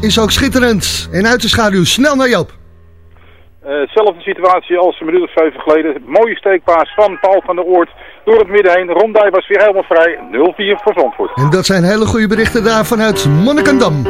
is ook schitterend. En uit de schaduw, snel naar Joop. Uh, zelfde situatie als een minuut of zeven geleden. Mooie steekpaas van Paul van der Oort door het midden heen. Rondij was weer helemaal vrij. 0-4 voor Zandvoort. En dat zijn hele goede berichten daar vanuit Monnikendam.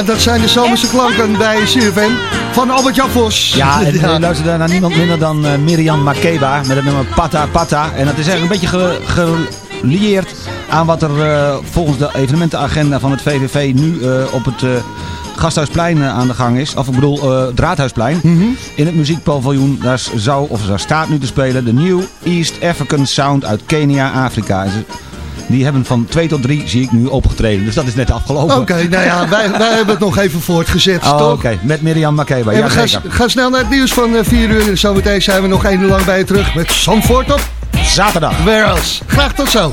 Dat zijn de zomerse klanken bij CFM van Albert-Jan Vos. Ja, en ja. luister naar niemand minder dan uh, Miriam Makeba met het nummer Pata Pata. En dat is eigenlijk een beetje gelieerd aan wat er uh, volgens de evenementenagenda van het VVV nu uh, op het... Gasthuisplein aan de gang is. Of ik bedoel, uh, het Raadhuisplein. Mm -hmm. In het muziekpaviljoen. Daar zou, of daar staat nu te spelen de New East African Sound uit Kenia, Afrika. Die hebben van 2 tot 3, zie ik nu, opgetreden. Dus dat is net afgelopen. Oké, nou ja, wij, wij hebben het nog even voortgezet, oh? Oké, met Mirjam Makeba. Ja, we gaan, gaan, snel naar het nieuws van 4 uur. En zometeen zijn we nog één uur lang bij je terug met Zandvoort op zaterdag. Where else? Graag tot zo.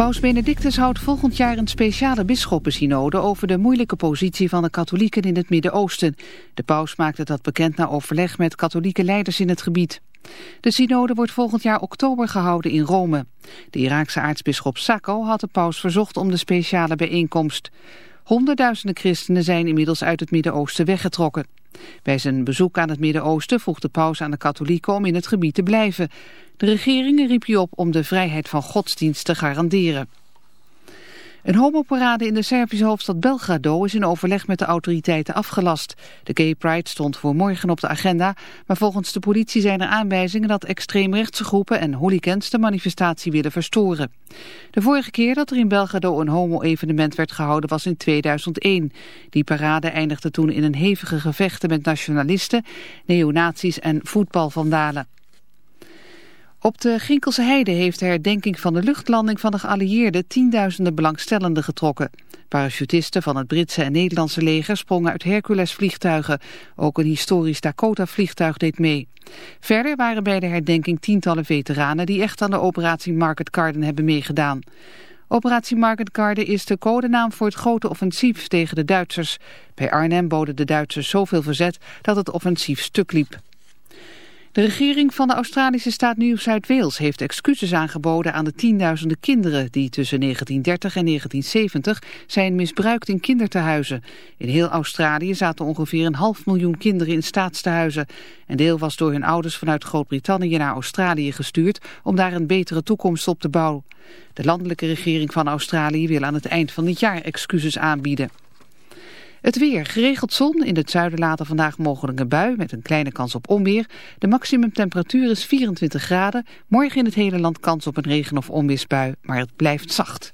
Paus Benedictus houdt volgend jaar een speciale bisschoppensynode over de moeilijke positie van de katholieken in het Midden-Oosten. De paus maakte dat bekend na overleg met katholieke leiders in het gebied. De synode wordt volgend jaar oktober gehouden in Rome. De Iraakse aartsbisschop Sacco had de paus verzocht om de speciale bijeenkomst. Honderdduizenden christenen zijn inmiddels uit het Midden-Oosten weggetrokken. Bij zijn bezoek aan het Midden-Oosten vroeg de paus aan de katholieken om in het gebied te blijven. De regering riep je op om de vrijheid van godsdienst te garanderen. Een homoparade in de Servische hoofdstad Belgrado is in overleg met de autoriteiten afgelast. De Gay Pride stond voor morgen op de agenda, maar volgens de politie zijn er aanwijzingen dat extreemrechtse groepen en hooligans de manifestatie willen verstoren. De vorige keer dat er in Belgrado een homo-evenement werd gehouden was in 2001. Die parade eindigde toen in een hevige gevechten met nationalisten, neonazies en voetbalvandalen. Op de Ginkelse Heide heeft de herdenking van de luchtlanding van de geallieerden tienduizenden belangstellenden getrokken. Parachutisten van het Britse en Nederlandse leger sprongen uit Hercules-vliegtuigen. Ook een historisch Dakota-vliegtuig deed mee. Verder waren bij de herdenking tientallen veteranen die echt aan de operatie Market Garden hebben meegedaan. Operatie Market Garden is de codenaam voor het grote offensief tegen de Duitsers. Bij Arnhem boden de Duitsers zoveel verzet dat het offensief stuk liep. De regering van de Australische staat Nieuw-Zuid-Wales heeft excuses aangeboden aan de tienduizenden kinderen die tussen 1930 en 1970 zijn misbruikt in kindertehuizen. In heel Australië zaten ongeveer een half miljoen kinderen in staatstehuizen. Een deel was door hun ouders vanuit Groot-Brittannië naar Australië gestuurd om daar een betere toekomst op te bouwen. De landelijke regering van Australië wil aan het eind van dit jaar excuses aanbieden. Het weer. Geregeld zon. In het zuiden later vandaag mogelijk een bui met een kleine kans op onweer. De maximumtemperatuur is 24 graden. Morgen in het hele land kans op een regen- of onweersbui. Maar het blijft zacht.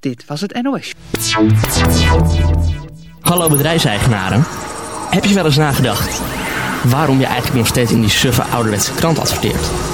Dit was het NOS. Hallo bedrijfseigenaren. Heb je wel eens nagedacht waarom je eigenlijk nog steeds in die suffe ouderwetse krant adverteert?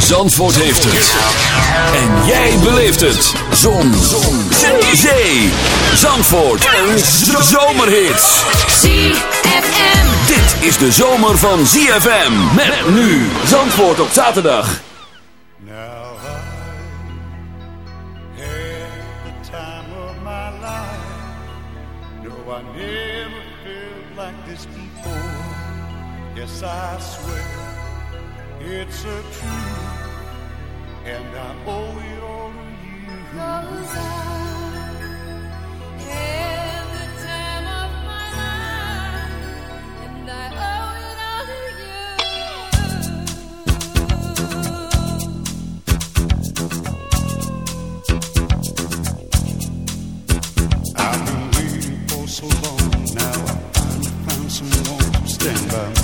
Zandvoort heeft het. En jij beleeft het. Zon. Zon. Zee. Zandvoort. Een zomerhit. ZFM. Dit is de zomer van ZFM. Met nu Zandvoort op zaterdag. Now I had the time of my life. No, I never felt like this before. Yes, I swear it's a truth, and I owe it all to you. Cause I had the time of my life, and I owe it all to you. I've been waiting for so long. Now I finally found someone to stand by me.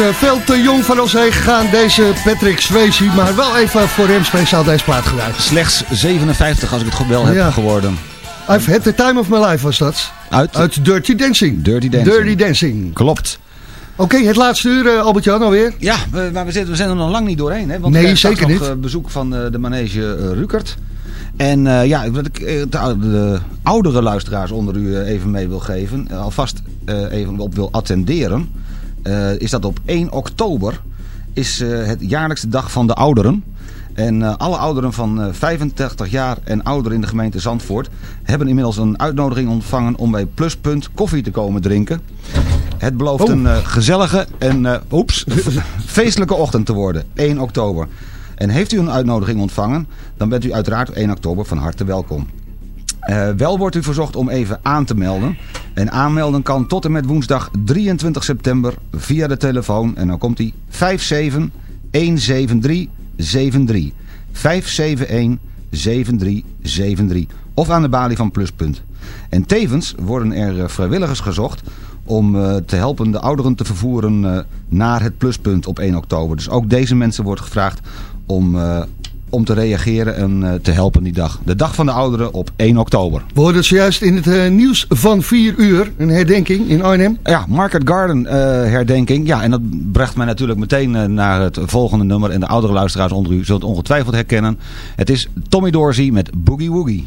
Is eh, veel te jong van ons heen gegaan, deze Patrick Swayze. Maar wel even voor hem speciaal deze plaat gedraaid. Slechts 57 als ik het goed wel heb Ja. geworden. I've had the time of my life was dat. Uit? Uit Dirty Dancing. Dirty Dancing. Dirty Dancing. Klopt. Oké, het laatste uur, eh, Albert-Jan alweer. Ja, maar we, zitten, we zijn er nog lang niet doorheen. Hè? Want Nee, zeker nog niet. eh, bezoek van de manege Rukert. En ja, wat ik de, de oudere luisteraars onder u even mee wil geven, alvast even op wil attenderen, is dat op 1 oktober is eh, het jaarlijkse dag van de ouderen. En eh, alle ouderen van eh, 85 jaar en ouder in de gemeente Zandvoort hebben inmiddels een uitnodiging ontvangen om bij Pluspunt koffie te komen drinken. Het belooft Oh. een eh, gezellige en eh, oeps, feestelijke ochtend te worden, 1 oktober. En heeft u een uitnodiging ontvangen, dan bent u uiteraard op 1 oktober van harte welkom. Eh, wel wordt u verzocht om even aan te melden. En aanmelden kan tot en met woensdag 23 september via de telefoon. En dan komt hij 57 173 73. 571 7373. Of aan de balie van Pluspunt. En tevens worden er eh, vrijwilligers gezocht om eh, te helpen de ouderen te vervoeren eh, naar het pluspunt op 1 oktober. Dus ook deze mensen wordt gevraagd om, om te reageren en eh, te helpen die dag. De dag van de ouderen op 1 oktober. We hoorden zojuist in het eh, nieuws van 4 uur een herdenking in Arnhem. Ja, Market Garden eh, herdenking. Ja, en dat bracht mij natuurlijk meteen naar het volgende nummer. En de oudere luisteraars onder u zullen het ongetwijfeld herkennen. Het is Tommy Dorsey met Boogie Woogie.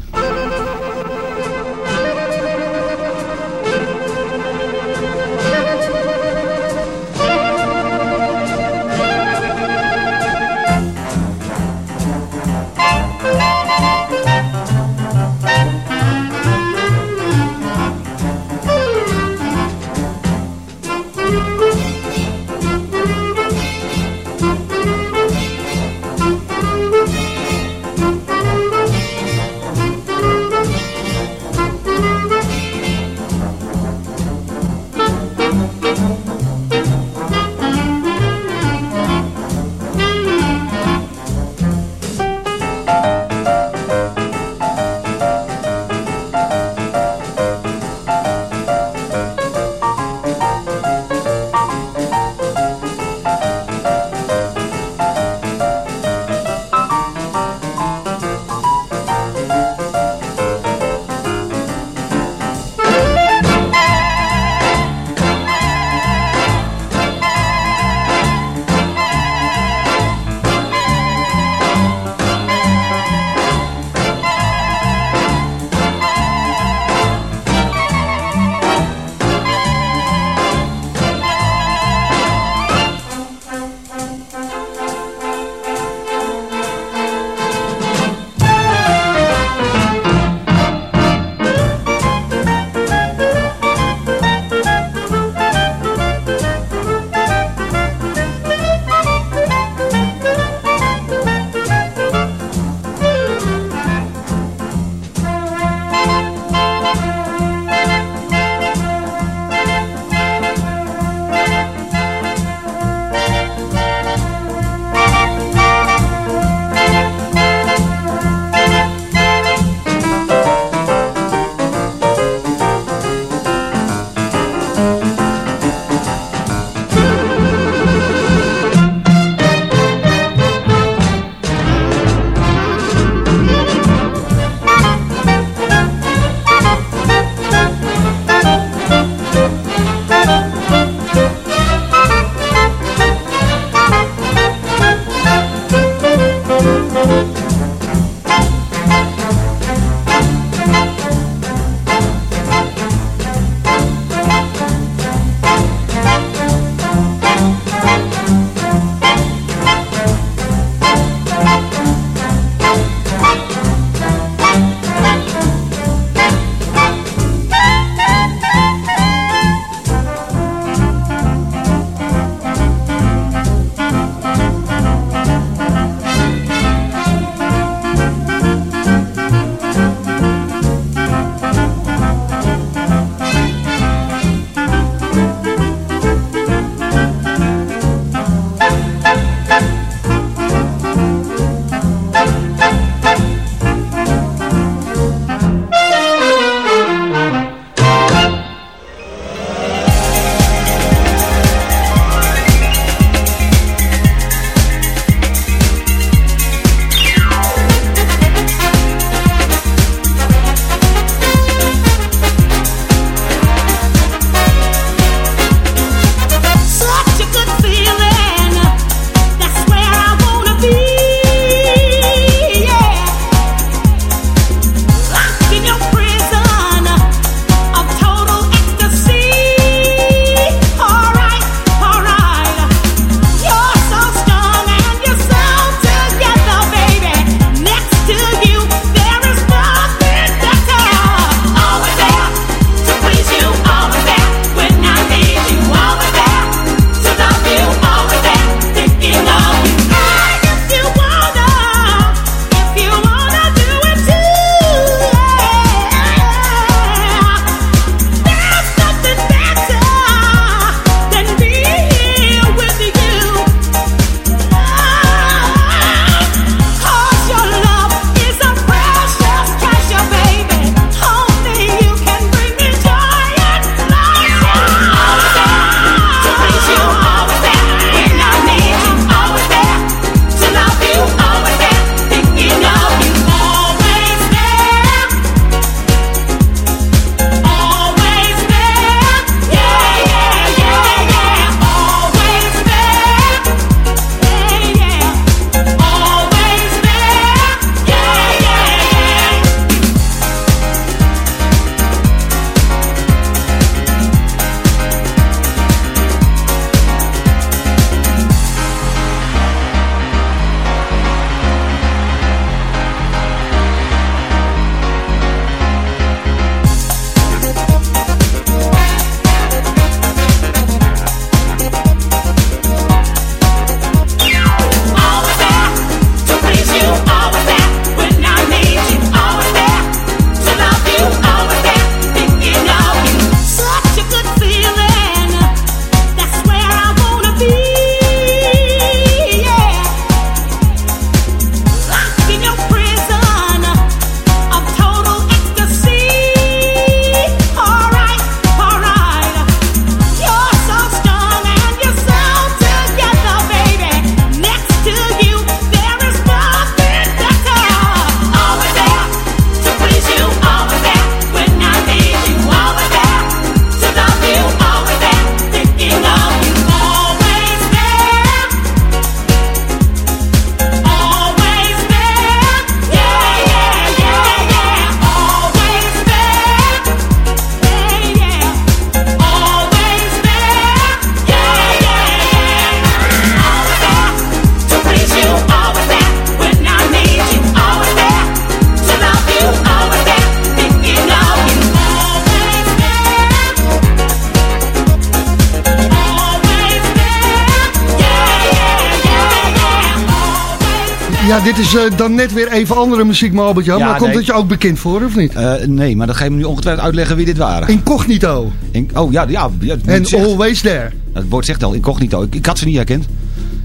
Ja, dit is eh, dan net weer even andere muziek, maar Albert-Jan. Ja, maar komt nee. het je ook bekend voor, of niet? Eh, nee, maar dan ga je me nu ongetwijfeld uitleggen wie dit waren. Incognito. In- oh ja, ja. ja En Always There. Het woord zegt al, incognito. Ik, ik had ze niet herkend.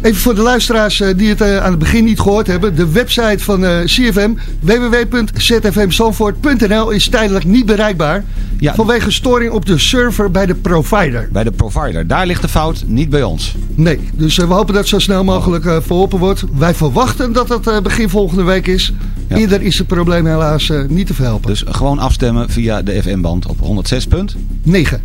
Even voor de luisteraars eh, die het eh, aan het begin niet gehoord hebben. De website van eh, CFM, www.zfmzandvoort.nl, is tijdelijk niet bereikbaar. Ja. Vanwege storing op de server bij de provider. Bij de provider. Daar ligt de fout, niet bij ons. Nee, dus we hopen dat het zo snel mogelijk verholpen wordt. Wij verwachten dat het begin volgende week is. Ja. Eerder is het probleem helaas niet te verhelpen. Dus gewoon afstemmen via de FM-band op 106.9.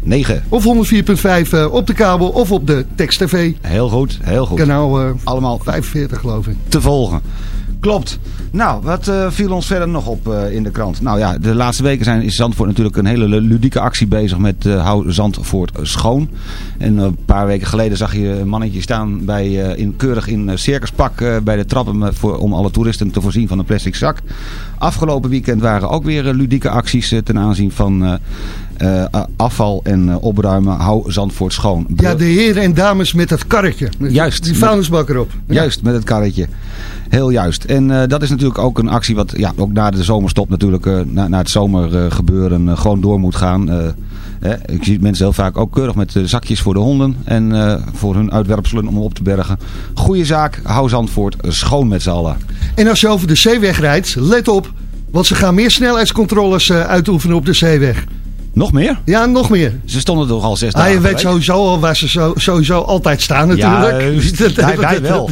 9. Of 104.5 eh, op de kabel of op de Text TV. Heel goed, heel goed. Kanaal eh, Allemaal 45 geloof ik. te volgen. Klopt. Nou, wat eh, viel ons verder nog op eh, in de krant? Nou ja, de laatste weken zijn, is Zandvoort natuurlijk een hele ludieke actie bezig met eh, Hou Zandvoort schoon. En eh, een paar weken geleden zag je een mannetje staan bij, eh, in, keurig in eh, circuspak eh, bij de trappen voor, om alle toeristen te voorzien van een plastic zak. Afgelopen weekend waren ook weer eh, ludieke acties eh, ten aanzien van eh, afval en eh, opruimen. Hou Zandvoort schoon. Ja, de heren en dames met dat karretje. Met Juist. Die vuilnisbak erop. Ja. Juist, met het karretje. Heel juist. En eh, dat is natuurlijk ook een actie wat ja, ook na de zomerstop natuurlijk, na, na het zomergebeuren gewoon door moet gaan. Eh, hè, ik zie mensen heel vaak ook keurig met zakjes voor de honden en voor hun uitwerpselen om op te bergen. Goeie zaak, hou Zandvoort schoon met z'n allen. En als je over de zeeweg rijdt, let op. Want ze gaan meer snelheidscontroles uitoefenen op de zeeweg. Nog meer? Ja, nog meer. Ze stonden toch al zes Ah, dagen je weet sowieso al waar ze zo, sowieso altijd staan natuurlijk. Juist, wij- wij wel.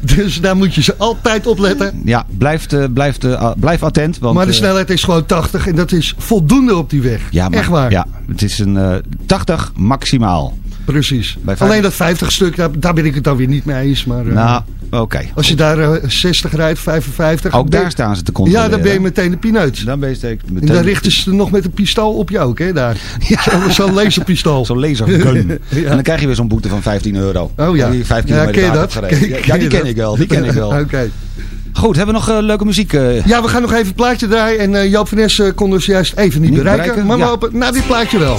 Dus daar moet je ze altijd op letten. Ja, blijf, eh, blijf, eh, blijf attent. Want, maar de eh, snelheid is gewoon 80 en dat is voldoende op die weg. ja, maar- Echt waar. Ja, het is een eh 80 maximaal. Precies. Alleen dat 50 stuk, daar, daar ben ik het dan weer niet mee eens. Maar, eh, Nou, oké. als je daar eh, 60 rijdt, 55. Ook daar staan ze te controleren. Ja, dan ben je meteen de pineut. Dan ben je steeds En meteen... dan richten ze nog met een pistool op je ook, hè, daar. Zo'n zo laserpistool. Zo'n lasergun. Ja. En dan krijg je weer zo'n boete van 15 euro. Oh ja. Die je vijf Ja, kilometer ken je dat? Ja, ken die ken dat? ik wel. Die ken ik wel. Oké. Goed, hebben we nog eh, leuke muziek? eh? Ja, we gaan nog even een plaatje draaien. En eh, Joop van Nes eh, kon dus juist even niet, Niet bereiken. bereiken, Maar we ja. hopen na dit plaatje wel.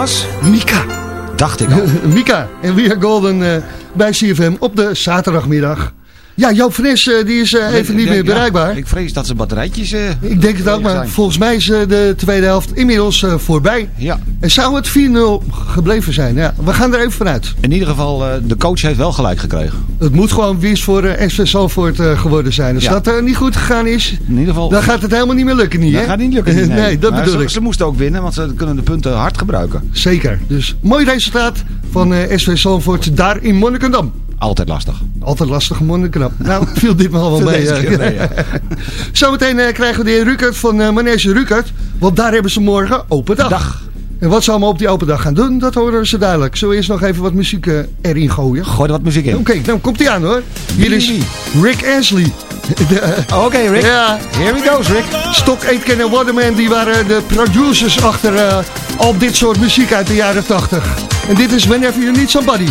Was? Mika. Dacht ik al. Mika en We Are Golden eh, bij CFM op de zaterdagmiddag. Ja, Joop Fres eh, die is eh, even niet meer ja, bereikbaar. ik vrees dat ze batterijtjes... eh, Ik denk het ook, maar zijn. volgens mij is de tweede helft inmiddels voorbij. Ja. En zou het 4-0 gebleven zijn? Ja, we gaan er even vanuit. In ieder geval, de coach heeft wel gelijk gekregen. Het moet gewoon winst voor eh SV Zalvoort eh, geworden zijn. Als Ja. dat eh, niet goed gegaan is, In ieder geval... dan gaat het helemaal niet meer lukken, niet dat hè? gaat niet lukken. Nee, nee, dat Maar bedoel ze, ik. Ze moesten ook winnen, want ze kunnen de punten hard gebruiken. Zeker. Dus mooi resultaat van SV Zalvoort daar in Monnikendam. Altijd lastig. Altijd lastige Monnikendam. Nou, viel dit maar wel mee. keer ja. Zometeen eh, krijgen we de heer Rukert van eh Manege Rukert. Want daar hebben ze morgen open dag. Dag. En wat ze allemaal op die open dag gaan doen, dat horen ze dadelijk. Zullen we eerst nog even wat muziek eh, erin gooien? Gooi er wat muziek in. Oké, dan komt hij aan hoor. Hier is Rick Ashley. Eh, Oké, Rick. Ja, Here we go, Rick. Stok, Aitken en Waterman, die waren de producers achter al dit soort muziek uit de jaren 80. En dit is Whenever You Need Somebody.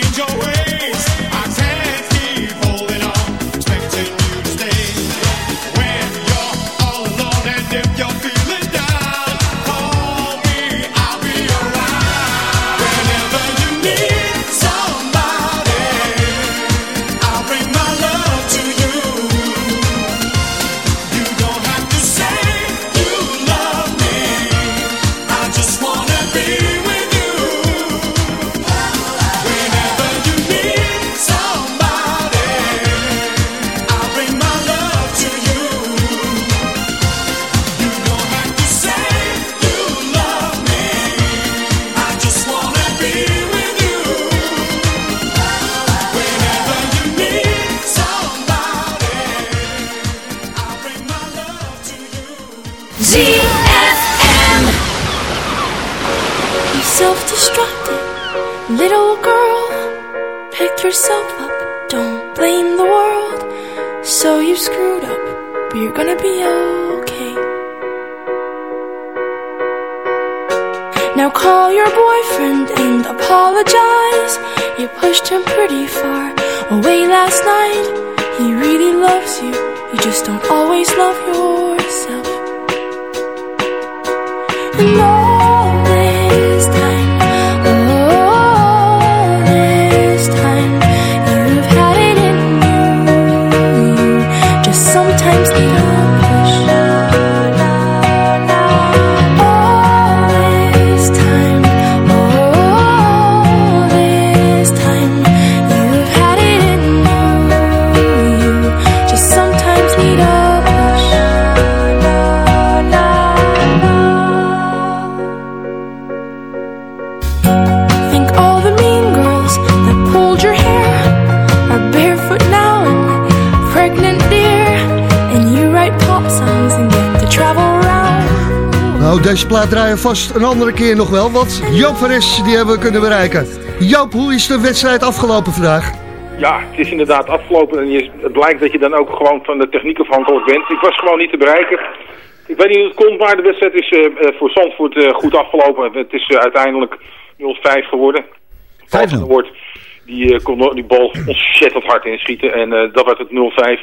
Change your ways. Deze plaat draaien vast een andere keer nog wel, want Joop van Es, die hebben we kunnen bereiken. Joop, hoe is de wedstrijd afgelopen vandaag? Ja, het is inderdaad afgelopen en je, het blijkt dat je dan ook gewoon van de techniek afhankelijk bent. Ik was gewoon niet te bereiken. Ik weet niet hoe het komt, maar de wedstrijd is eh, eh, voor Zandvoort eh, goed afgelopen. Het is uiteindelijk 0-5 geworden. 5 wordt die kon die bal ontzettend hard inschieten en dat werd het 0-5.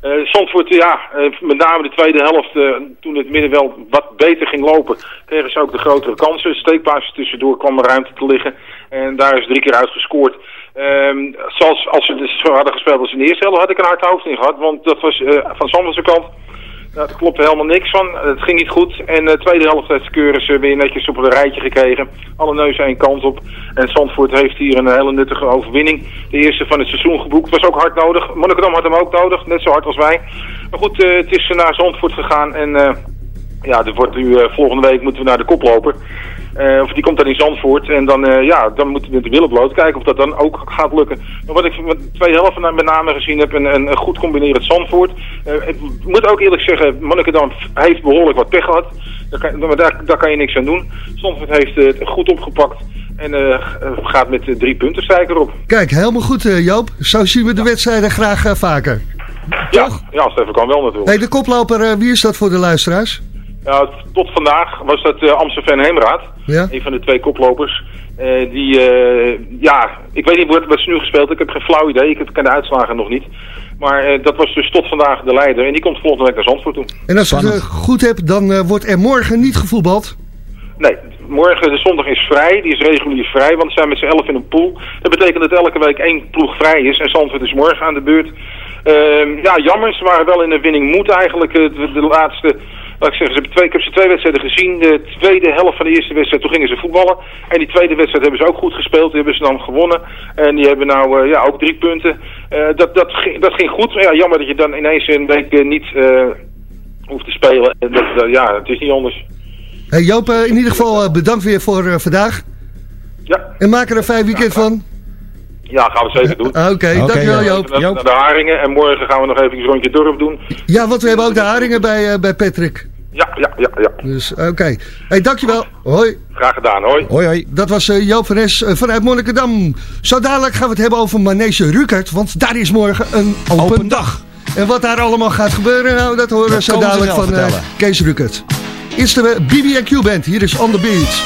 Eh Zandvoort, ja, eh, met name de tweede helft, eh, toen het midden wel wat beter ging lopen, kregen ze ook de grotere kansen. Steekpaas tussendoor kwam er ruimte te liggen en daar is drie keer uitgescoord. Ehm zoals als ze dus zo hadden gespeeld als in de eerste helft, had ik een hard hoofd in gehad, want dat was van Zandvoortse kant. Nou, daar klopte helemaal niks van. Het ging niet goed. En de tweede helft heeft Keuris weer netjes op een rijtje gekregen. Alle neuzen één kant op. En Zandvoort heeft hier een hele nuttige overwinning. De eerste van het seizoen geboekt. Was ook hard nodig. Monnikendam had hem ook nodig. Net zo hard als wij. Maar goed, eh, het is naar Zandvoort gegaan. En eh, ja, er wordt nu, eh, volgende week moeten we naar de koploper. Eh, of die komt dan in Zandvoort. En dan, eh, ja, dan moeten we de billen bloot kijken of dat dan ook gaat lukken. Maar wat ik twee helften met name gezien heb, een, een, goed combinerend Zandvoort. Eh, ik moet ook eerlijk zeggen, Monnikendam heeft behoorlijk wat pech gehad. Daar kan, daar, daar kan je niks aan doen. Zandvoort heeft het goed opgepakt. En gaat met drie punten stijger op. Kijk, helemaal goed Joop. Zo zien we de wedstrijden graag vaker. Ja, ja, als het even kan wel natuurlijk. Hey, de koploper, wie is dat voor de luisteraars? Ja, tot vandaag was dat eh, Amsterdam Heemraad. Ja? Een van de twee koplopers. Eh, die, eh, ja, ik weet niet wat, wat ze nu gespeeld. Ik heb geen flauw idee. Ik ken de uitslagen nog niet. Maar dat was dus tot vandaag de leider. En die komt volgende week naar Zandvoort toe. En als ik het goed heb, dan wordt er morgen niet gevoetbald. Nee, morgen de zondag is vrij. Die is regulier vrij, want we zijn met z'n elf in een pool. Dat betekent dat elke week één ploeg vrij is. En Zandvoort is morgen aan de beurt. Ehm, ja, jammer. Ze waren wel in een winning moed eigenlijk. De, de laatste, laat ik zeggen, ze hebben twee, ik heb ze twee wedstrijden gezien. De tweede helft van de eerste wedstrijd, toen gingen ze voetballen. En die tweede wedstrijd hebben ze ook goed gespeeld. Die hebben ze dan gewonnen. En die hebben nou eh, ja, ook drie punten. Eh, dat, dat, ging, dat ging goed. Maar ja, jammer dat je dan ineens een week eh, niet hoeft te spelen. En dat, ja, het is niet anders. Hey Joop, in ieder geval bedankt weer voor vandaag. Ja. En maak er een fijn weekend van. Ja, gaan we zeker doen. Oké, dankjewel Joop. Naar, naar de Haringen en morgen gaan we nog even een rondje dorp doen. Ja, want we hebben ook de haringen bij, eh, bij Patrick. Ja, ja, ja, ja. Dus oké. Hey, dankjewel. Hoi. Graag gedaan, hoi. Hoi, hoi. Dat was eh, Joop van Es eh, vanuit Monnikendam. Zo dadelijk gaan we het hebben over Manege Rukert, want daar is morgen een open, dag. En wat daar allemaal gaat gebeuren, nou, dat horen we zo dadelijk van eh. Kees Rukert. Eerst de BB&Q Band, hier is On The Beat.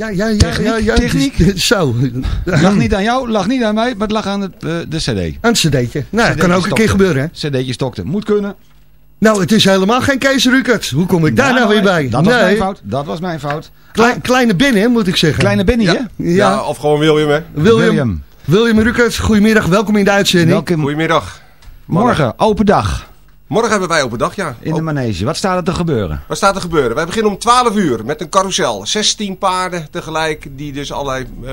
Ja, ja, ja. Techniek, ja, ja. techniek. Zo. Lag niet aan jou, lag niet aan mij, maar het lag aan het, eh, de cd. Aan het cd'tje. Nou, dat kan ook een keer gebeuren, hè? cd'tje stokte. Moet kunnen. Nou, het is helemaal geen Kees Rukert. Hoe kom ik daar nou weer bij? Dat was Nee. mijn fout. Dat was mijn fout. Klei- kleine binnen, moet ik zeggen. Kleine Benny, hè? Ja. Ja, of gewoon William, hè? William. William. William Rukert, goedemiddag. Welkom in de uitzending. Welkom. Goedemiddag. Morgen, open dag. Morgen hebben wij open dag, ja. In de manege. Wat staat er te gebeuren? Wat staat er gebeuren? Wij beginnen om 12 uur met een carousel. 16 paarden tegelijk, die dus allerlei eh,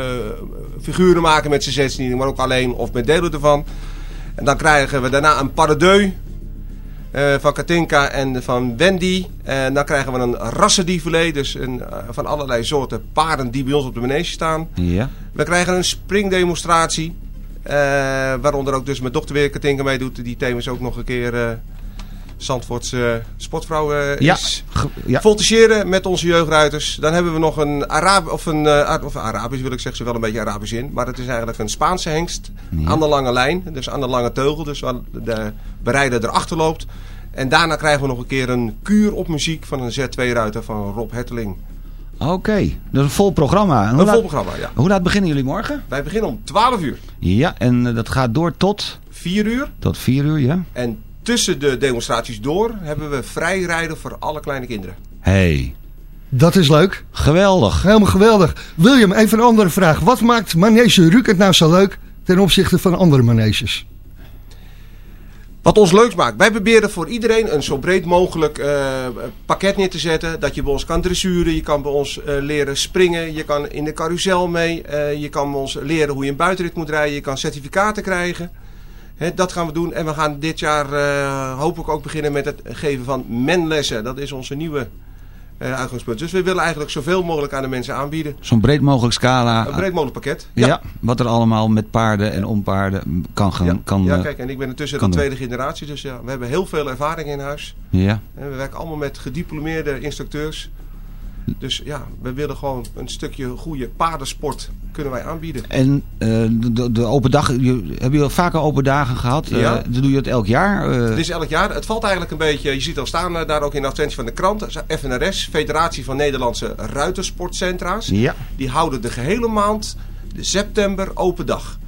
figuren maken met z'n 16, maar ook alleen of met delen ervan. En dan krijgen we daarna een paradeu eh, van Katinka en van Wendy. En dan krijgen we een rassendievelet, dus een, eh, van allerlei soorten paarden die bij ons op de manege staan. Ja. We krijgen een springdemonstratie. waaronder ook dus mijn dochter weer Katinka meedoet. Die thema ook nog een keer eh Zandvoorts eh, sportvrouw eh, Ja. is. Ja. Voltigeren met onze jeugdruiters. Dan hebben we nog een, Arab of een eh, of Arabisch wil ik zeggen, ze wel een beetje Arabisch in. Maar het is eigenlijk een Spaanse hengst Ja. aan de lange lijn. Dus aan de lange teugel. Dus waar de berijder erachter loopt. En daarna krijgen we nog een keer een kuur op muziek van een Z2-ruiter van Rob Herteling. Oké, dat is een vol programma. Een laat- vol programma, ja. Hoe laat beginnen jullie morgen? Wij beginnen om 12 uur. Ja, en dat gaat door tot? 4 uur. Tot 4 uur, ja. En tussen de demonstraties door hebben we vrij rijden voor alle kleine kinderen. Hey, Dat is leuk. geweldig. Helemaal geweldig. William, even een andere vraag. Wat maakt Manege Rukert nou zo leuk ten opzichte van andere maneges? Wat ons leuks maakt. Wij proberen voor iedereen een zo breed mogelijk eh, pakket neer te zetten. Dat je bij ons kan dressuren, je kan bij ons eh, leren springen, je kan in de carousel mee. eh, je kan bij ons leren hoe je een buitenrit moet rijden, je kan certificaten krijgen. Dat gaan we doen. En we gaan dit jaar eh, hopelijk ook beginnen met het geven van menlessen. Dat is onze nieuwe eh, uitgangspunt. Dus we willen eigenlijk zoveel mogelijk aan de mensen aanbieden. Zo'n breed mogelijk scala. Een breed mogelijk pakket. ja. wat er allemaal met paarden en onpaarden kan gaan. Kan, ja, eh, kijk, en ik ben intussen de doen. tweede generatie, dus ja, we hebben heel veel ervaring in huis. Ja. En we werken allemaal met gediplomeerde instructeurs. Dus ja, we willen gewoon een stukje goede paardensport kunnen wij aanbieden. En eh, de, de, open dag, je, heb je al vaker open dagen gehad? Eh, Ja. doe je het elk jaar? Eh, Het is elk jaar. Het valt eigenlijk een beetje, je ziet al staan daar ook in de advertentie van de krant. FNRS, Federatie van Nederlandse Ruitersportcentra's. Ja. Die houden de gehele maand de september open dag.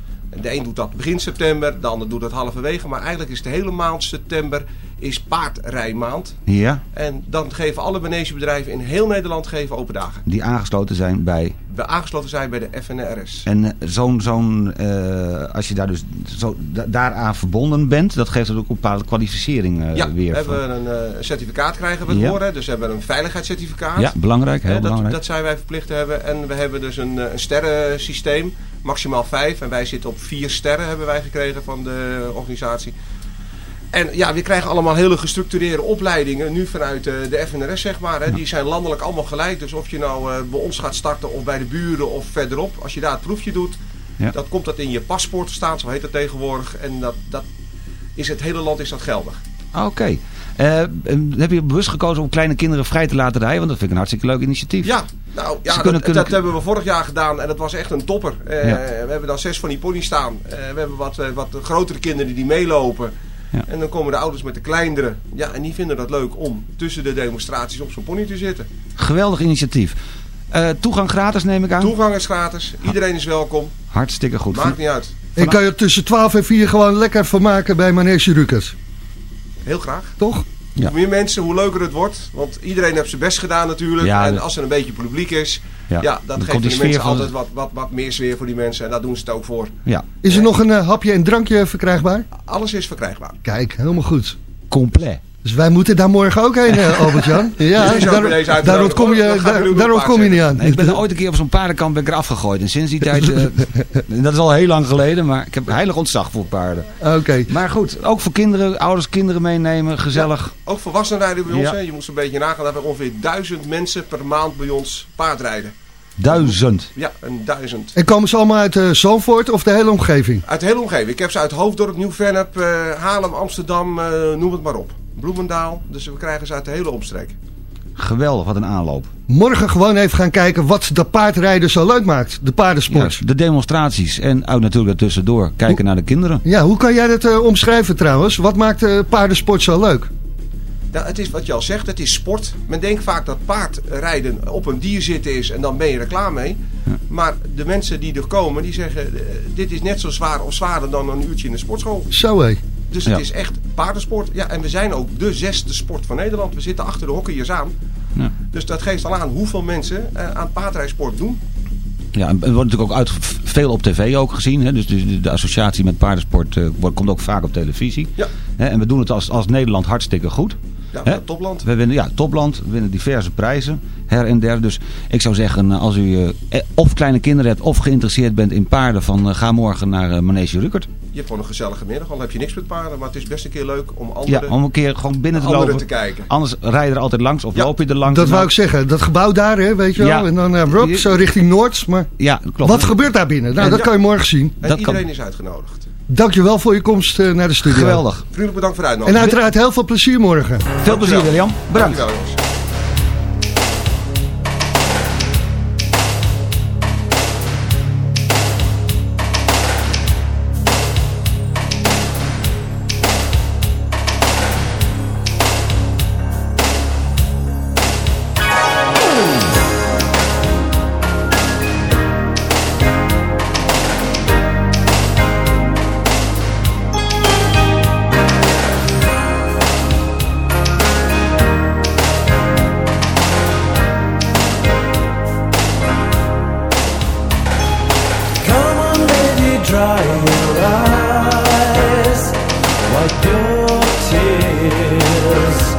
De een doet dat begin september, de ander doet dat halverwege. Maar eigenlijk is de hele maand september is paardrijmaand. Ja, En dan geven alle benezenbedrijven in heel Nederland geven open dagen. die aangesloten zijn bij. We aangesloten zijn bij de FNRS. En eh, zo'n, zo'n eh, als je daar dus zo, da- daaraan verbonden bent, dat geeft ook een bepaalde kwalificering eh, Ja, weer. we voor. hebben een certificaat krijgen we het Ja. horen. Dus we hebben een veiligheidscertificaat. Ja, belangrijk, heel Hè, dat, belangrijk. dat zijn wij verplicht te hebben. En we hebben dus een, een sterrensysteem, maximaal vijf. En wij zitten op vier sterren hebben wij gekregen van de organisatie. En ja, we krijgen allemaal hele gestructureerde opleidingen, nu vanuit eh, de FNRS zeg maar. Hè. Die zijn landelijk allemaal gelijk. Dus of je nou eh, bij ons gaat starten of bij de buren of verderop. Als je daar het proefje doet, Ja. dan komt dat in je paspoort te staan, zo heet dat tegenwoordig. En dat, dat is het hele land is dat geldig. Oké. Eh, heb je bewust gekozen om kleine kinderen vrij te laten rijden? Want dat vind ik een hartstikke leuk initiatief. Ja, nou, ja dat, kunnen- dat hebben we vorig jaar gedaan en dat was echt een topper. Ja. We hebben dan zes van die ponies staan. We hebben wat, wat grotere kinderen die meelopen. Ja. En dan komen de ouders met de kleinere. Ja, en die vinden dat leuk om tussen de demonstraties op zo'n pony te zitten. Geweldig initiatief. Eh, toegang gratis neem ik aan? Toegang is gratis. Iedereen is welkom. Hartstikke goed. Maakt niet uit. Ik kan je tussen 12 en 4 gewoon lekker vermaken bij Manege Rukert. Heel graag. Toch? Ja. Hoe meer mensen, hoe leuker het wordt. Want iedereen heeft zijn best gedaan natuurlijk. Ja, en als er een beetje publiek is, Ja. dat geeft die de mensen van- altijd wat, wat, wat meer sfeer voor die mensen. En daar doen ze het ook voor. Ja. Is er nog een eh, hapje en drankje verkrijgbaar? Alles is verkrijgbaar. Kijk, helemaal goed. Compleet. Dus wij moeten daar morgen ook heen, eh, Albert-Jan. Ja, daar, bij deze daar uitgenodigd. ontkom je, daar, ontkom je niet aan. Nee, ik ben ooit een keer op zo'n paardenkamp ben ik eraf gegooid. En sinds die tijd, eh, dat is al heel lang geleden, maar ik heb heilig ontzag voor paarden. Oké. Maar goed, ook voor kinderen, ouders kinderen meenemen, gezellig. Ook volwassenen rijden bij ons. Ja. Hè. Je moest een beetje nagaan dat we ongeveer duizend mensen per maand bij ons paard rijden. Duizend. Ja, een duizend. En komen ze allemaal uit eh Zandvoort of de hele omgeving? Uit de hele omgeving. Ik heb ze uit Hoofddorp, Nieuw-Vennep, eh, Haarlem, Amsterdam, eh, noem het maar op. Bloemendaal. Dus we krijgen ze uit de hele omstreek. Geweldig, wat een aanloop. Morgen gewoon even gaan kijken wat de paardrijden zo leuk maakt. De paardensport. Juist, de demonstraties en ook natuurlijk tussendoor kijken naar de kinderen. Ja, hoe kan jij dat eh, omschrijven trouwens? Wat maakt de paardensport zo leuk? Nou, het is wat je al zegt, het is sport. Men denkt vaak dat paardrijden op een dier zitten is en dan ben je er klaar mee. Maar de mensen die er komen, die zeggen, eh, dit is net zo zwaar of zwaarder dan een uurtje in de sportschool. Zo hé. Dus het Ja. is echt paardensport. Ja, en we zijn ook de zesde sport van Nederland. We zitten achter de hockeyers aan. Ja. Dus dat geeft al aan hoeveel mensen eh, aan paardrijsport doen. Ja, en het wordt natuurlijk ook uit, veel op tv ook gezien. Hè? Dus de, de associatie met paardensport eh, wordt, komt ook vaak op televisie. Ja. Hè? En we doen het als, als Nederland hartstikke goed. Ja, Hè? topland. We winnen, ja, topland. We winnen diverse prijzen. Her en der. Dus ik zou zeggen, eh, als u of kleine kinderen hebt of geïnteresseerd bent in paarden, van, ga morgen naar Manege Rukert. Je hebt gewoon een gezellige middag, al heb je niks met paarden. Maar het is best een keer leuk om anderen, Ja, om een keer gewoon binnen te lopen. te kijken. Anders rij je er altijd langs of loop je er langs. Dat En wou ik zeggen. Dat gebouw daar, hè, weet je wel. En dan eh, Rob, zo richting Noord. Maar Ja, klopt. wat gebeurt daar binnen? Nou, En- dat kan je morgen zien. En Dat iedereen kan. is uitgenodigd. Dankjewel voor je komst eh, naar de studio. Geweldig. Vriendelijk bedankt voor de En uitnodiging. uiteraard heel veel plezier morgen. Veel plezier William. Bedankt. Your tears.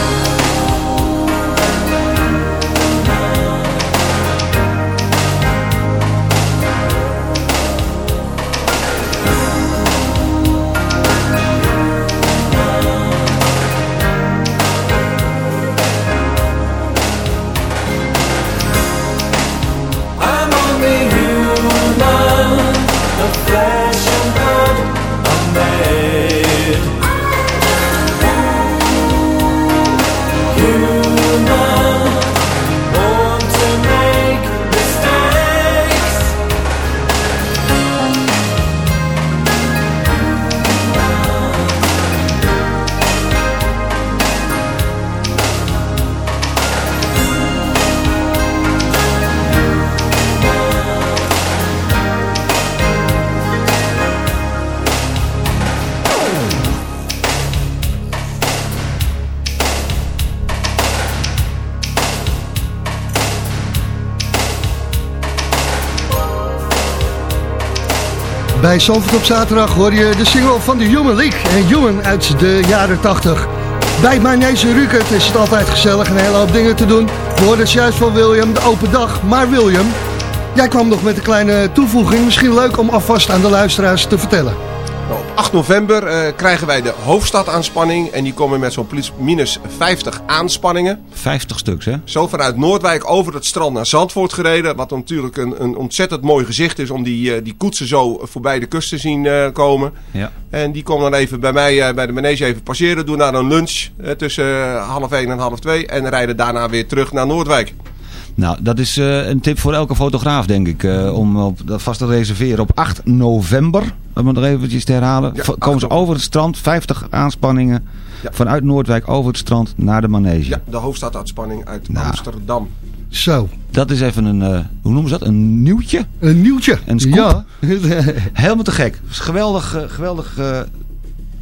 Bij Zandvoort op zaterdag hoor je de single van de Human League. En Human uit de jaren 80. Bij Manege Rukert is het altijd gezellig een hele hoop dingen te doen. We hoorden het juist van William, de open dag. Maar William, jij kwam nog met een kleine toevoeging. Misschien leuk om alvast aan de luisteraars te vertellen. Nou, op 8 november eh, krijgen wij de hoofdstadaanspanning. En die komen met zo'n plus minus 50 aanspanningen. 50 stuks, hè? Zo vanuit Noordwijk over het strand naar Zandvoort gereden. Wat natuurlijk een, een ontzettend mooi gezicht is om die, eh, die koetsen zo voorbij de kust te zien eh, komen. Ja. En die komen dan even bij mij bij de manege even passeren. Doen daar een lunch tussen half 1 en half 2. En rijden daarna weer terug naar Noordwijk. Nou, dat is eh, een tip voor elke fotograaf, denk ik. eh, om op, dat vast te reserveren op 8 november. Om het nog eventjes te herhalen. Ja, komen ze 8 over het strand. 50 aanspanningen. Ja. Vanuit Noordwijk over het strand naar de manege. Ja, de hoofdstadaanspanning uit Nou. Amsterdam. Zo, Dat is even een, eh, hoe noemen ze dat? Een nieuwtje? een nieuwtje. Een scoop. Ja. Helemaal te gek. Geweldig, geweldig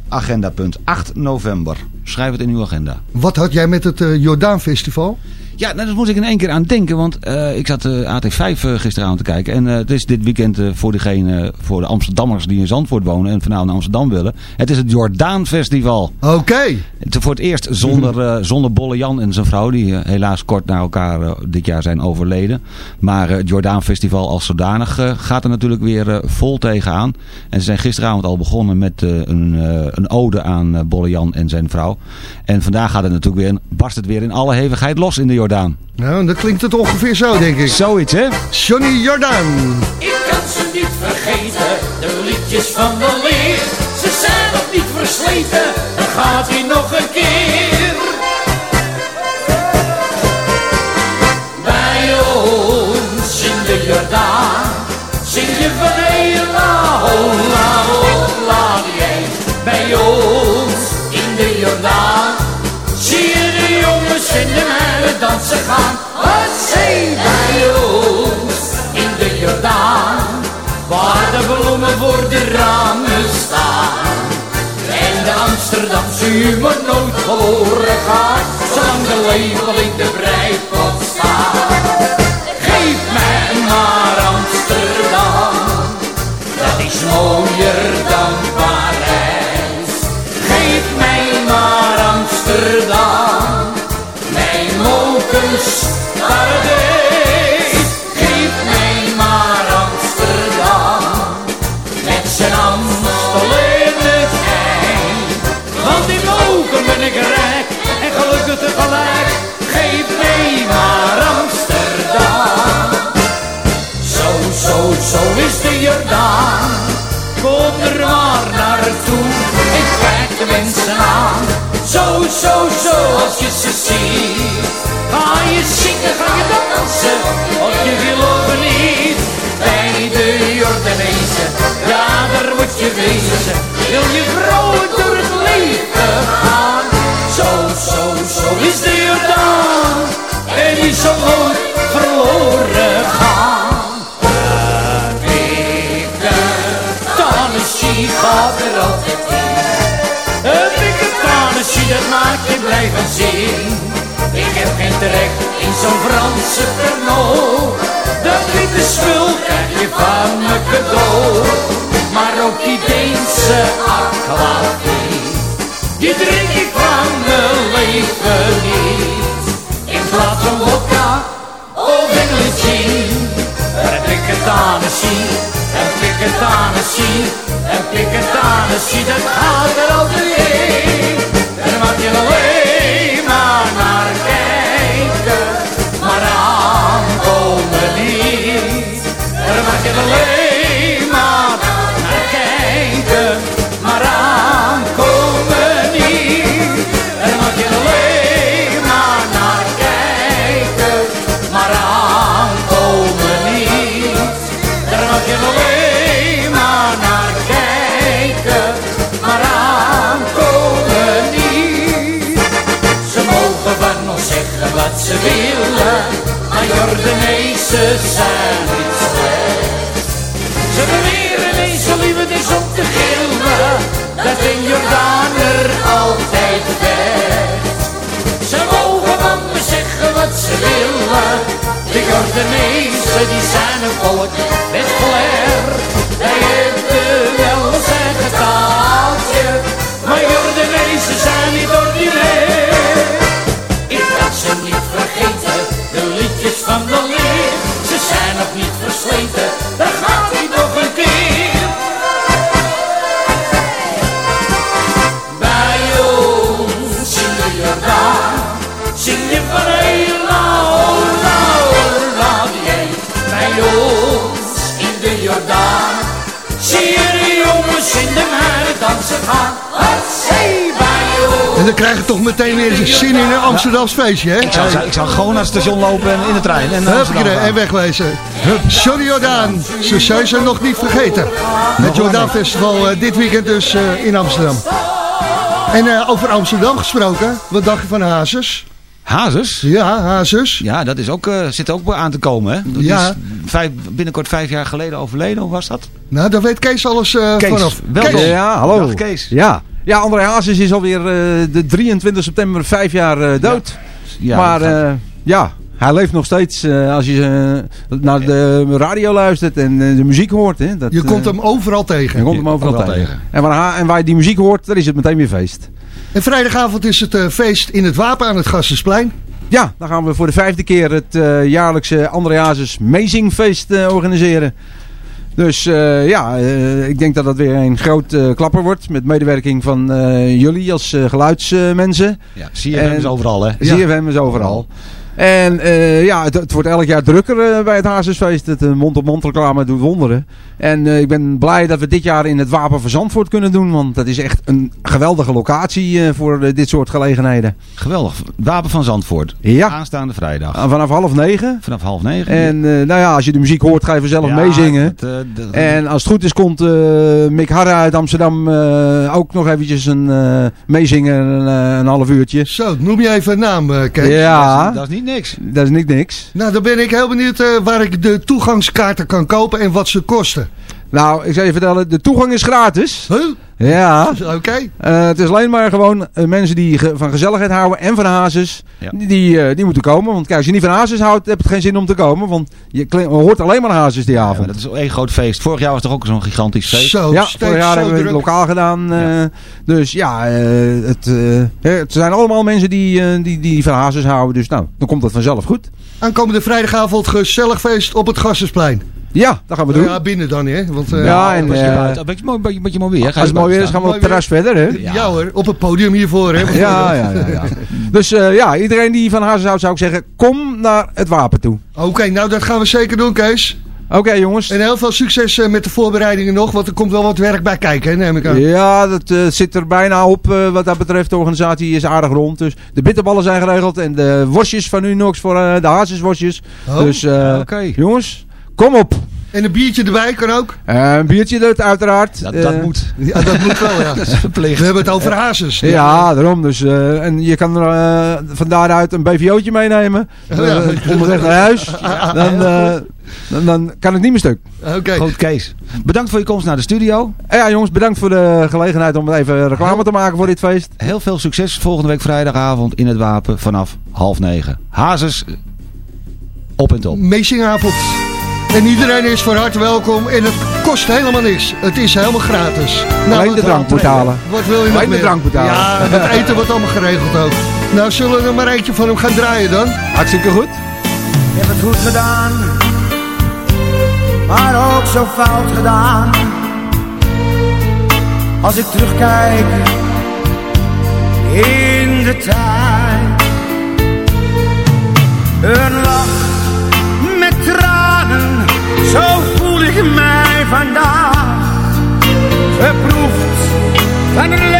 agendapunt. 8 november. Schrijf het in uw agenda. Wat had jij met het eh, Jordaan Festival? Ja, nou, daar moest ik in één keer aan denken. Want eh, ik zat eh, AT5 eh, gisteravond te kijken. En het is dit weekend voor, diegene, voor de Amsterdammers die in Zandvoort wonen. En vanavond naar Amsterdam willen. Het is het Jordaan Festival. Oké. Voor het eerst zonder, zonder Bolle Jan en zijn vrouw. Die helaas kort na elkaar dit jaar zijn overleden. Maar het Jordaan Festival als zodanig gaat er natuurlijk weer vol tegenaan. En ze zijn gisteravond al begonnen met een, een ode aan Bolle Jan en zijn vrouw. En vandaag gaat het natuurlijk weer, barst het weer in alle hevigheid los in de Jordaan. Nou, dan klinkt het ongeveer zo, denk ik. Zoiets, hè? Johnny Jordaan. Ik kan ze niet vergeten, de liedjes van de leer. Ze zijn nog niet versleten, dan gaat hij nog een keer. Bij ons in de Jordaan dansen gaan. Ons in de Jordaan, waar de bloemen voor de ramen staan. En de Amsterdamse humor nooit verloren gaat, zolang de in de de mensen aan. Zo, zo, zo als je ze ziet. Ga je zingen, ga je dansen, of je wil of niet. Bij de Jordanezen, ja daar moet je wezen. Wil je vrolijk door het leven gaan. Zo, zo, zo is de Jordaan. En die zal nooit verloren gaan. Tennessee gaat er Maakt je blij van zin. Ik heb geen terecht in zo'n Franse Pernod. Dat witte spul krijg je van me cadeau. Maar ook die Deense aquavit, die drink ik van mijn leven niet. In plaats van vodka of English gin, een dikke Tennessee, een dikke Tennessee, een dikke Tennessee, dat gaat er altijd in. En mag je alleen maar naar kijken, maar aankomen niet. En mag je alleen ze willen, maar Jordanezen zijn niet slecht. Ze beweren eens zo lief het is om te gillen, dat een Jordaner altijd vecht. Ze mogen van me zeggen wat ze willen, de Jordanezen die zijn een volk met flair. daar gaat hij nog een keer. Bij ons in de Jordaan zing je van heel lauw, lauw, Bij ons in de Jordaan zie je de jongens in de muren dansen gaan. En dan krijg je toch meteen weer zin in een Amsterdams feestje, hè? Ik zal, ik zal gewoon naar het station lopen en in de trein. En gaan. en wegwezen. Johnny Jordaan, ze zijn ze nog niet vergeten. Het Jordaan Festival eh, dit weekend dus eh, in Amsterdam. En eh, over Amsterdam gesproken, wat dacht je van Hazes? Hazes? Ja, Hazes. Ja, dat is ook, eh, zit ook aan te komen, hè? Dat Ja. is vijf, binnenkort vijf jaar geleden overleden, hoe was dat? Nou, daar weet Kees alles eh, Kees, vanaf. welkom. Kees. Ja, hallo. Dag, Kees. Ja. Ja, André Hazes is alweer eh, de 23 september vijf jaar eh, dood. Ja, maar eh, ja, hij leeft nog steeds als je naar de radio luistert en de muziek hoort. Hè, dat, Je komt hem overal tegen. je komt hem overal, overal tegen. tegen. En, waar, en waar je die muziek hoort, dan is het meteen weer feest. En vrijdagavond is het feest in het Wapen aan het Gassersplein. Ja, dan gaan we voor de vijfde keer het jaarlijkse André Hazes Amazingfeest eh, organiseren. Dus eh, ja, eh, ik denk dat dat weer een groot eh, klapper wordt. Met medewerking van jullie als geluidsmensen. Ja, CFM En- is overal, hè? ZFM is overal. En eh, ja, het, het wordt elk jaar drukker eh, bij het Hazesfeest. Het eh, mond-op-mond reclame doet wonderen. En eh, ik ben blij dat we dit jaar in het Wapen van Zandvoort kunnen doen. Want dat is echt een geweldige locatie eh, voor dit soort gelegenheden. Geweldig. Wapen van Zandvoort. Ja. Aanstaande vrijdag. Ah, Vanaf half negen. Vanaf half negen. En eh, nou ja, als je de muziek hoort, ga je vanzelf Ja, meezingen. dat, dat- En als het goed is, komt eh Mick Harra uit Amsterdam eh, ook nog eventjes een eh, meezingen, een, eh, een half uurtje. Zo, noem je even een naam, eh, Kees. Ja, dat is niet niks. dat is niet niks. Nou, dan ben ik heel benieuwd eh, waar ik de toegangskaarten kan kopen en wat ze kosten. Nou, ik zal je vertellen, de toegang is gratis. Huh? Ja. Oké. Eh, het is alleen maar gewoon eh, mensen die ge- van gezelligheid houden en van hazes, Ja. die, eh, die moeten komen. Want kijk, als je niet van hazes houdt, heb je geen zin om te komen. Want je hoort alleen maar hazes die Ja, avond. dat is één groot feest. Vorig jaar was toch ook zo'n gigantisch feest? Zo, ja, vorig jaar hebben we het lokaal gedaan. Dus ja, het, het zijn allemaal mensen die, die, die van hazes houden. Dus nou, dan komt dat vanzelf goed. Aankomende vrijdagavond gezellig feest op het Gassersplein. Ja, dat gaan we doen. Ja, binnen dan, hè? Want, eh, Ja, en, beetje, eh, beetje, mooi, beetje, mooi weer. Als het mooi weer is, gaan we op het terras verder. Hè? ja. hoor, op het podium hiervoor, hè? Ja, ja, ja, ja. Dus eh, ja, iedereen die van hazes houdt, zou ik zeggen, kom naar het wapen toe. Oké, nou dat gaan we zeker doen, Kees. Oké jongens. En heel veel succes eh, met de voorbereidingen nog, want er komt wel wat werk bij kijken, hè, neem ik aan. Ja, dat eh, zit er bijna op eh, wat dat betreft. De organisatie is aardig rond. Dus de bitterballen zijn geregeld. En de worstjes van Unox voor eh, de hazesworstjes. Oh, dus eh. Oké. jongens, kom op. En een biertje erbij kan ook. Eh, een biertje dat uiteraard. Dat, Eh, dat moet. Ja, dat moet wel, ja. Dat is verplicht. We hebben het over hazes. Ja, daarom. Dus, eh, en je kan er eh, van daaruit een BVO'tje meenemen. Eh, ja. onderweg naar huis. Dan, eh, dan, dan kan het niet meer stuk. Oké. Goed, Kees. Bedankt voor je komst naar de studio. En ja jongens, bedankt voor de gelegenheid om even reclame te maken voor dit feest. Heel veel succes volgende week vrijdagavond in het Wapen vanaf half negen. Hazes op en top. Meezingavond. En iedereen is van harte welkom en het kost helemaal niks. Het is helemaal gratis. Alleen wat de drank halen. Wat wil je nog Alleen de drank moet halen. Ja, het eten wordt allemaal geregeld ook. Nou, zullen we er maar eentje van hem gaan draaien dan? Hartstikke goed. Ik heb het goed gedaan, maar ook zo fout gedaan. Als ik terugkijk in de tijd, een lach zo voel ik mij vandaag. Verproefd van het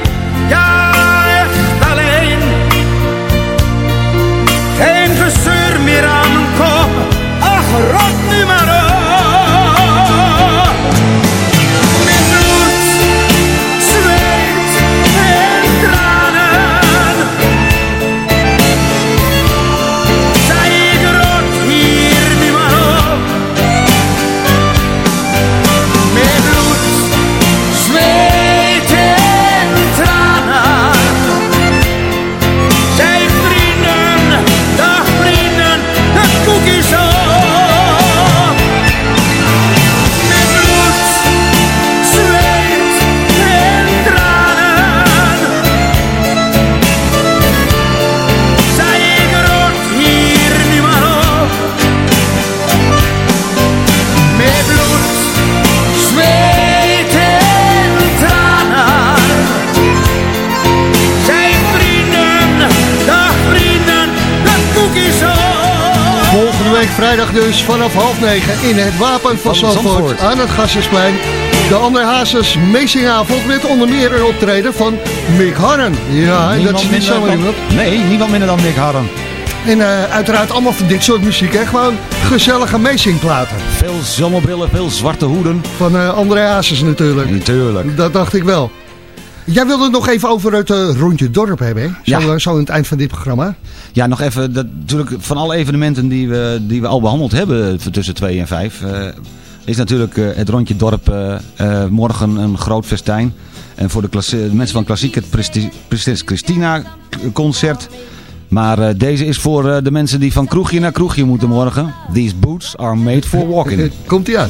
dus vanaf half negen in het Wapen van Zandvoort, aan het Gassersplein. De André Hazes Meezingavond met onder meer een optreden van Mick Harren. Ja, en dat is niet dan- iemand. Nee, niemand minder dan Mick Harren. En eh, uiteraard allemaal van dit soort muziek, hè. Gewoon gezellige meezingplaten. Veel zonnebrillen, veel zwarte hoeden. Van eh André Hazes natuurlijk. Natuurlijk. Dat dacht ik wel. Jij wilde het nog even over het eh, rondje dorp hebben, hè? Zo, Ja. eh, zo aan het eind van dit programma. Ja, nog even, dat, natuurlijk van alle evenementen die we, die we al behandeld hebben voor tussen 2 en 5... is natuurlijk eh, het rondje dorp eh, eh, morgen een groot festijn. En voor de, mensen van klassiek het Prinses Christina concert. Maar eh, deze is voor eh, de mensen die van kroegje naar kroegje moeten morgen. These boots are made for walking. Komt ie aan.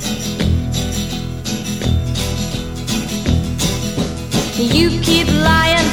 You keep lying